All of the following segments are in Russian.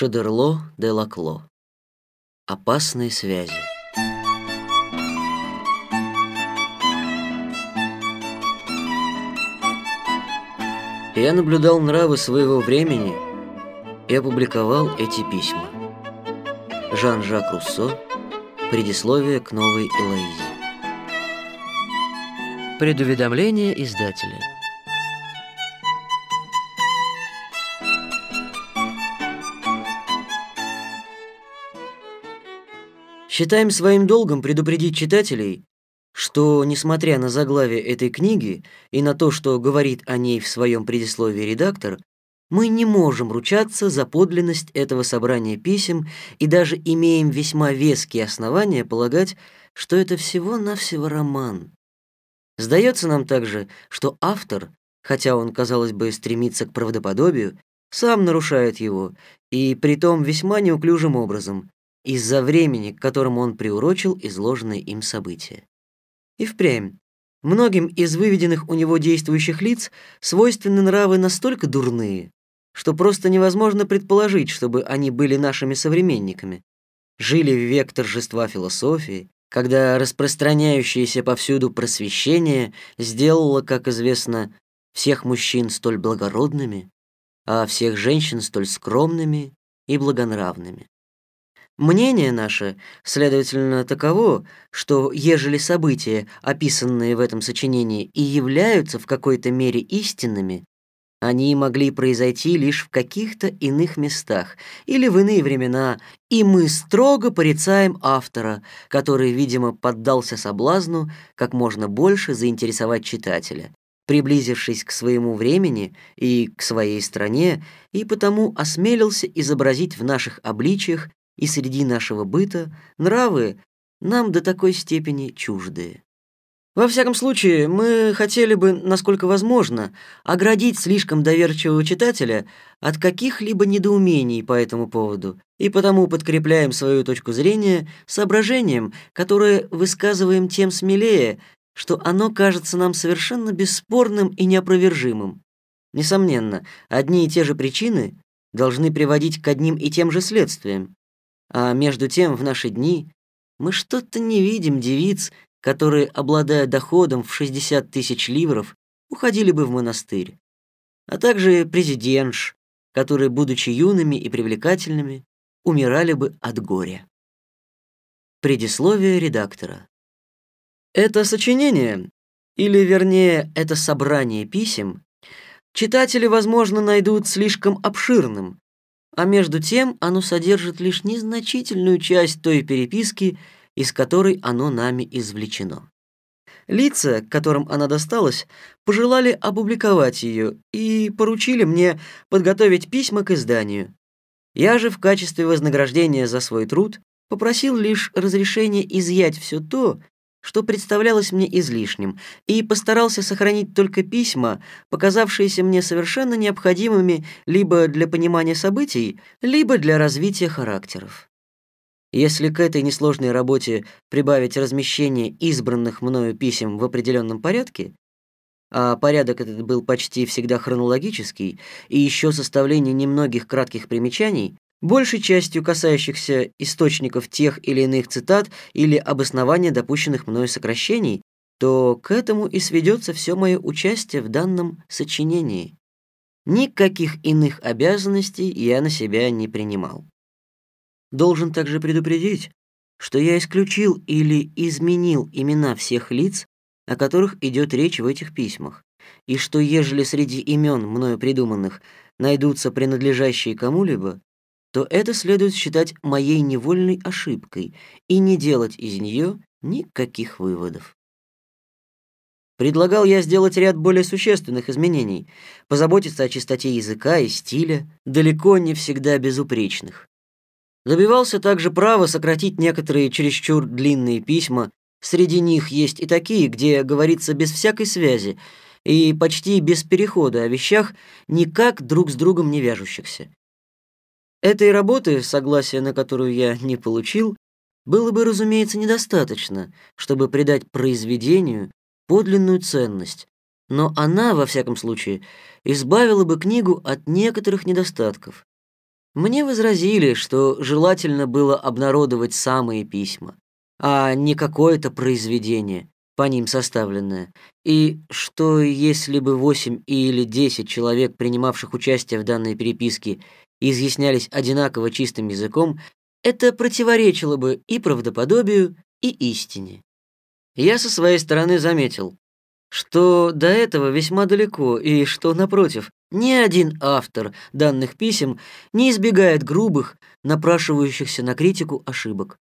Шадерло де Лакло. Опасные связи. Я наблюдал нравы своего времени и опубликовал эти письма. Жан-Жак Руссо. Предисловие к новой Элоизе. Предуведомление издателя. Считаем своим долгом предупредить читателей, что, несмотря на заглавие этой книги и на то, что говорит о ней в своем предисловии редактор, мы не можем ручаться за подлинность этого собрания писем и даже имеем весьма веские основания полагать, что это всего-навсего роман. Сдается нам также, что автор, хотя он, казалось бы, стремится к правдоподобию, сам нарушает его, и притом весьма неуклюжим образом, из-за времени, к которому он приурочил изложенные им события. И впрямь, многим из выведенных у него действующих лиц свойственны нравы настолько дурные, что просто невозможно предположить, чтобы они были нашими современниками. Жили в век торжества философии, когда распространяющееся повсюду просвещение сделало, как известно, всех мужчин столь благородными, а всех женщин столь скромными и благонравными. Мнение наше, следовательно, таково, что ежели события, описанные в этом сочинении, и являются в какой-то мере истинными, они могли произойти лишь в каких-то иных местах или в иные времена, и мы строго порицаем автора, который, видимо, поддался соблазну как можно больше заинтересовать читателя, приблизившись к своему времени и к своей стране, и потому осмелился изобразить в наших обличиях и среди нашего быта нравы нам до такой степени чуждые. Во всяком случае, мы хотели бы, насколько возможно, оградить слишком доверчивого читателя от каких-либо недоумений по этому поводу, и потому подкрепляем свою точку зрения соображением, которое высказываем тем смелее, что оно кажется нам совершенно бесспорным и неопровержимым. Несомненно, одни и те же причины должны приводить к одним и тем же следствиям, а между тем в наши дни мы что-то не видим девиц, которые, обладая доходом в 60 тысяч ливров, уходили бы в монастырь, а также президентш, которые, будучи юными и привлекательными, умирали бы от горя. Предисловие редактора. Это сочинение, или вернее, это собрание писем, читатели, возможно, найдут слишком обширным, а между тем оно содержит лишь незначительную часть той переписки, из которой оно нами извлечено. Лица, которым она досталась, пожелали опубликовать ее и поручили мне подготовить письма к изданию. Я же в качестве вознаграждения за свой труд попросил лишь разрешения изъять все то, что представлялось мне излишним, и постарался сохранить только письма, показавшиеся мне совершенно необходимыми либо для понимания событий, либо для развития характеров. Если к этой несложной работе прибавить размещение избранных мною писем в определенном порядке, а порядок этот был почти всегда хронологический, и еще составление немногих кратких примечаний, большей частью касающихся источников тех или иных цитат или обоснования допущенных мною сокращений, то к этому и сведется все мое участие в данном сочинении. Никаких иных обязанностей я на себя не принимал. Должен также предупредить, что я исключил или изменил имена всех лиц, о которых идет речь в этих письмах, и что ежели среди имен мною придуманных найдутся принадлежащие кому-либо, то это следует считать моей невольной ошибкой и не делать из нее никаких выводов. Предлагал я сделать ряд более существенных изменений, позаботиться о чистоте языка и стиля, далеко не всегда безупречных. Добивался также права сократить некоторые чересчур длинные письма. Среди них есть и такие, где говорится без всякой связи и почти без перехода о вещах, никак друг с другом не вяжущихся. Этой работы, согласия на которую я не получил, было бы, разумеется, недостаточно, чтобы придать произведению подлинную ценность, но она, во всяком случае, избавила бы книгу от некоторых недостатков, Мне возразили, что желательно было обнародовать самые письма, а не какое-то произведение, по ним составленное, и что если бы 8 или 10 человек, принимавших участие в данной переписке, изъяснялись одинаково чистым языком, это противоречило бы и правдоподобию, и истине. Я со своей стороны заметил, что до этого весьма далеко, и что, напротив, ни один автор данных писем не избегает грубых, напрашивающихся на критику ошибок.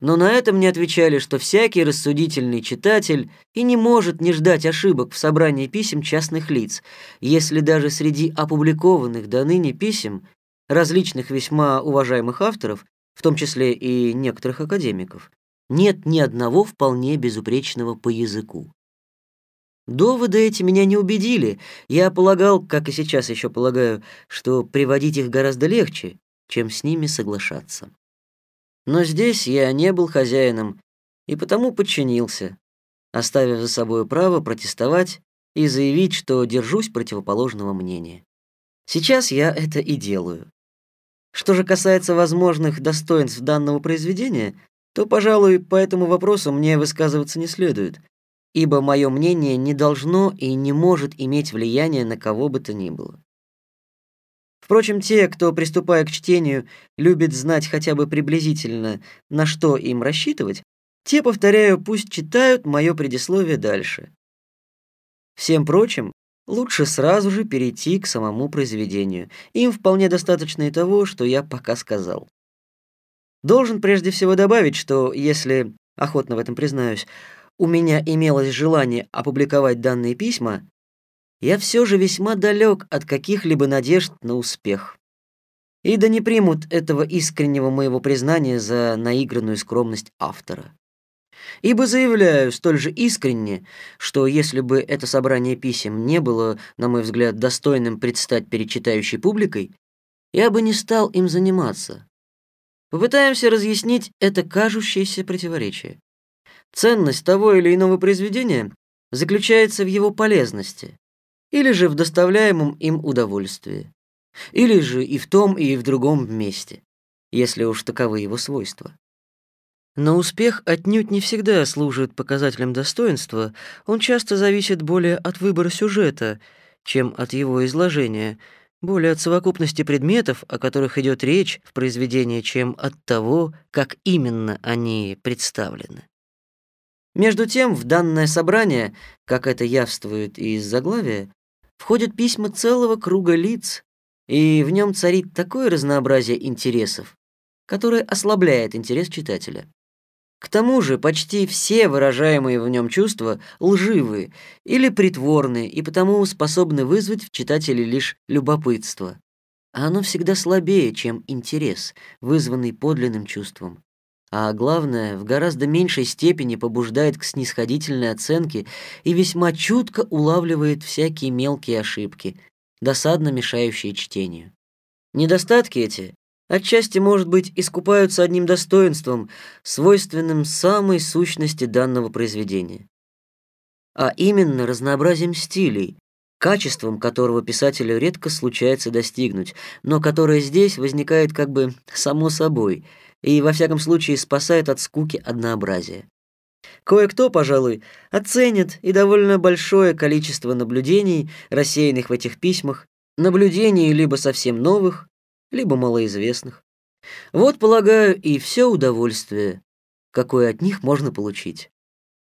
Но на это мне отвечали, что всякий рассудительный читатель и не может не ждать ошибок в собрании писем частных лиц, если даже среди опубликованных до ныне писем различных весьма уважаемых авторов, в том числе и некоторых академиков, нет ни одного вполне безупречного по языку. Доводы эти меня не убедили. Я полагал, как и сейчас еще полагаю, что приводить их гораздо легче, чем с ними соглашаться. Но здесь я не был хозяином и потому подчинился, оставив за собой право протестовать и заявить, что держусь противоположного мнения. Сейчас я это и делаю. Что же касается возможных достоинств данного произведения, то, пожалуй, по этому вопросу мне высказываться не следует, ибо мое мнение не должно и не может иметь влияния на кого бы то ни было. Впрочем, те, кто, приступая к чтению, любит знать хотя бы приблизительно, на что им рассчитывать, те, повторяю, пусть читают мое предисловие дальше. Всем прочим, лучше сразу же перейти к самому произведению. Им вполне достаточно и того, что я пока сказал. Должен прежде всего добавить, что если, охотно в этом признаюсь, у меня имелось желание опубликовать данные письма, я все же весьма далек от каких-либо надежд на успех. И да не примут этого искреннего моего признания за наигранную скромность автора. Ибо заявляю столь же искренне, что если бы это собрание писем не было, на мой взгляд, достойным предстать перед читающей публикой, я бы не стал им заниматься. Попытаемся разъяснить это кажущееся противоречие. Ценность того или иного произведения заключается в его полезности или же в доставляемом им удовольствии, или же и в том, и в другом месте, если уж таковы его свойства. Но успех отнюдь не всегда служит показателем достоинства, он часто зависит более от выбора сюжета, чем от его изложения, более от совокупности предметов, о которых идет речь в произведении, чем от того, как именно они представлены. Между тем, в данное собрание, как это явствует из заглавия, входят письма целого круга лиц, и в нем царит такое разнообразие интересов, которое ослабляет интерес читателя. К тому же почти все выражаемые в нем чувства лживые или притворные и потому способны вызвать в читателе лишь любопытство. А оно всегда слабее, чем интерес, вызванный подлинным чувством а главное, в гораздо меньшей степени побуждает к снисходительной оценке и весьма чутко улавливает всякие мелкие ошибки, досадно мешающие чтению. Недостатки эти отчасти, может быть, искупаются одним достоинством, свойственным самой сущности данного произведения, а именно разнообразием стилей, качеством которого писателю редко случается достигнуть, но которое здесь возникает как бы само собой – и, во всяком случае, спасает от скуки однообразия. Кое-кто, пожалуй, оценит и довольно большое количество наблюдений, рассеянных в этих письмах, наблюдений либо совсем новых, либо малоизвестных. Вот, полагаю, и все удовольствие, какое от них можно получить,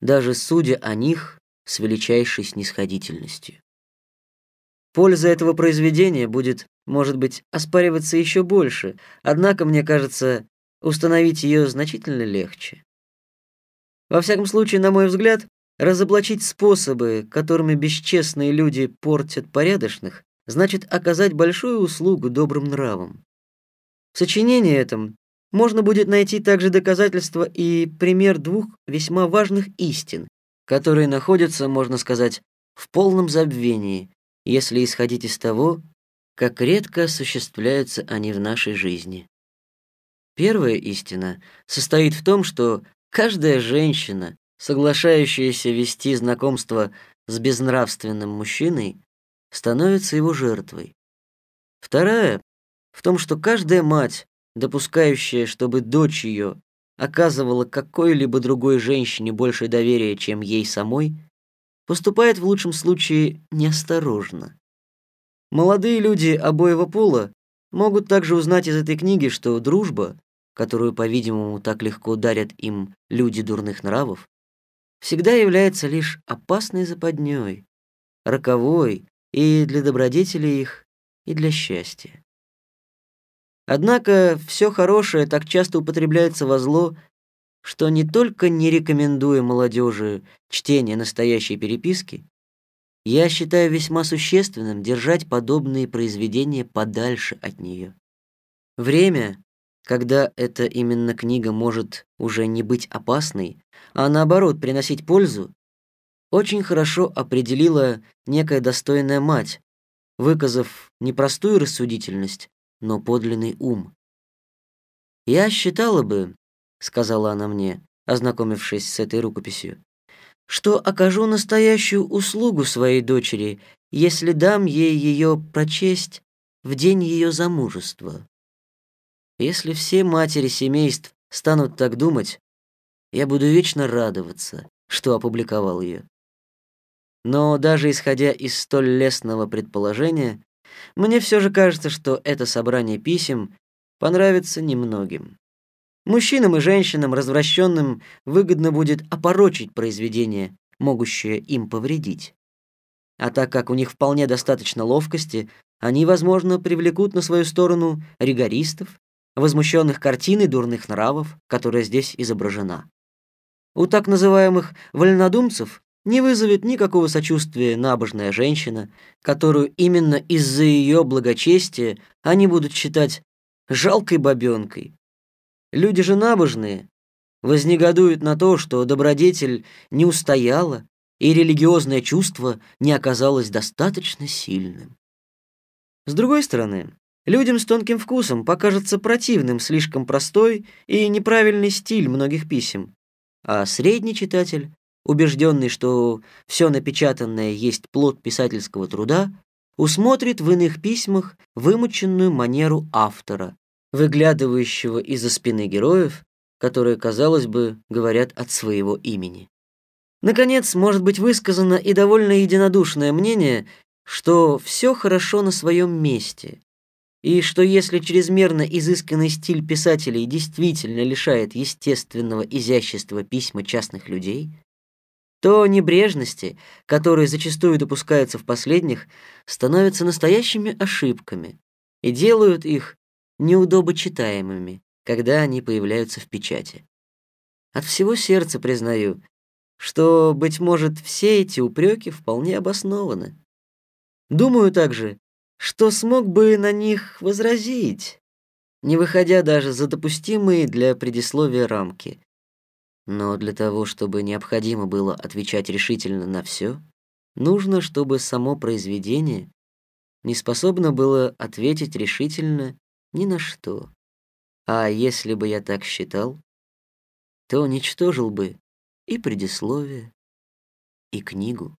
даже судя о них с величайшей снисходительностью. Польза этого произведения будет, может быть, оспариваться еще больше, однако, мне кажется, установить ее значительно легче. Во всяком случае, на мой взгляд, разоблачить способы, которыми бесчестные люди портят порядочных, значит оказать большую услугу добрым нравам. В сочинении этом можно будет найти также доказательства и пример двух весьма важных истин, которые находятся, можно сказать, в полном забвении, если исходить из того, как редко осуществляются они в нашей жизни. Первая истина состоит в том, что каждая женщина, соглашающаяся вести знакомство с безнравственным мужчиной, становится его жертвой. Вторая в том, что каждая мать, допускающая, чтобы дочь ее оказывала какой-либо другой женщине больше доверия, чем ей самой, поступает в лучшем случае неосторожно. Молодые люди обоего пола могут также узнать из этой книги, что дружба, которую, по-видимому, так легко дарят им люди дурных нравов, всегда является лишь опасной западней, роковой и для добродетелей их, и для счастья. Однако все хорошее так часто употребляется во зло, что не только не рекомендую молодежи чтение настоящей переписки, я считаю весьма существенным держать подобные произведения подальше от нее. Время, когда эта именно книга может уже не быть опасной, а наоборот приносить пользу, очень хорошо определила некая достойная мать, выказав не простую рассудительность, но подлинный ум. «Я считала бы», — сказала она мне, ознакомившись с этой рукописью, «что окажу настоящую услугу своей дочери, если дам ей ее прочесть в день ее замужества. Если все матери семейств станут так думать, я буду вечно радоваться, что опубликовал ее. Но даже исходя из столь лестного предположения, мне все же кажется, что это собрание писем понравится немногим. Мужчинам и женщинам, развращенным, выгодно будет опорочить произведение, могущее им повредить. А так как у них вполне достаточно ловкости, они, возможно, привлекут на свою сторону ригористов, возмущенных картиной дурных нравов, которая здесь изображена. У так называемых вольнодумцев не вызовет никакого сочувствия набожная женщина, которую именно из-за ее благочестия они будут считать жалкой бабенкой. Люди же набожные вознегодуют на то, что добродетель не устояла и религиозное чувство не оказалось достаточно сильным. С другой стороны, людям с тонким вкусом покажется противным слишком простой и неправильный стиль многих писем, а средний читатель убежденный, что все напечатанное есть плод писательского труда, усмотрит в иных письмах вымученную манеру автора, выглядывающего из-за спины героев, которые, казалось бы, говорят от своего имени. Наконец, может быть высказано и довольно единодушное мнение, что все хорошо на своем месте, и что если чрезмерно изысканный стиль писателей действительно лишает естественного изящества письма частных людей, то небрежности, которые зачастую допускаются в последних, становятся настоящими ошибками и делают их неудобочитаемыми, когда они появляются в печати. От всего сердца признаю, что, быть может, все эти упреки вполне обоснованы. Думаю также, что смог бы на них возразить, не выходя даже за допустимые для предисловия рамки. Но для того, чтобы необходимо было отвечать решительно на все, нужно, чтобы само произведение не способно было ответить решительно ни на что. А если бы я так считал, то уничтожил бы и предисловие, и книгу.